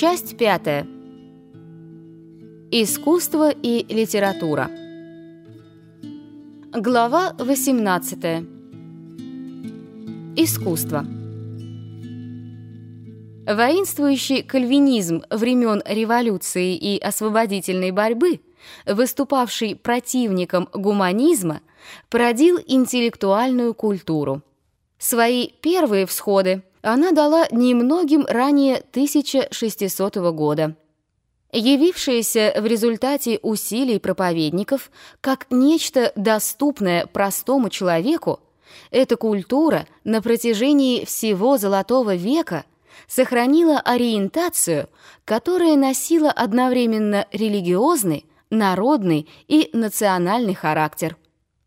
Часть пятая. Искусство и литература. Глава 18. Искусство. Воинствующий кальвинизм времен революции и освободительной борьбы, выступавший противником гуманизма, породил интеллектуальную культуру. Свои первые всходы она дала немногим ранее 1600 года. Явившаяся в результате усилий проповедников как нечто доступное простому человеку, эта культура на протяжении всего Золотого века сохранила ориентацию, которая носила одновременно религиозный, народный и национальный характер.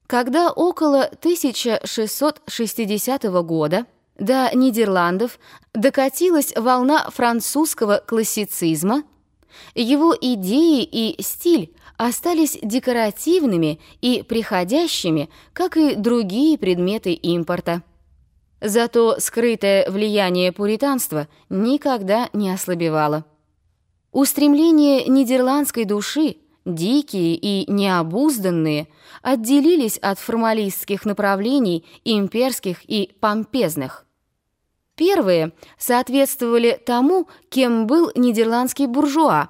Когда около 1660 года до Нидерландов докатилась волна французского классицизма, его идеи и стиль остались декоративными и приходящими, как и другие предметы импорта. Зато скрытое влияние пуританства никогда не ослабевало. Устремления нидерландской души, дикие и необузданные, отделились от формалистских направлений имперских и помпезных – Первые соответствовали тому, кем был нидерландский буржуа,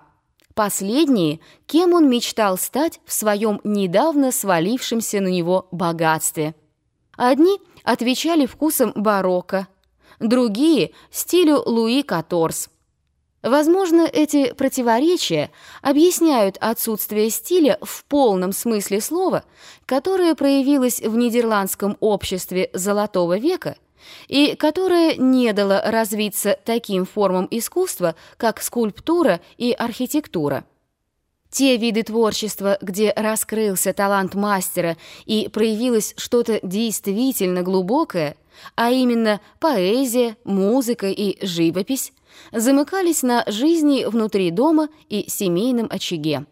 последние, кем он мечтал стать в своем недавно свалившемся на него богатстве. Одни отвечали вкусом барокко, другие — стилю Луи Каторс. Возможно, эти противоречия объясняют отсутствие стиля в полном смысле слова, которое проявилось в нидерландском обществе Золотого века — и которое не дало развиться таким формам искусства, как скульптура и архитектура. Те виды творчества, где раскрылся талант мастера и проявилось что-то действительно глубокое, а именно поэзия, музыка и живопись, замыкались на жизни внутри дома и семейном очаге.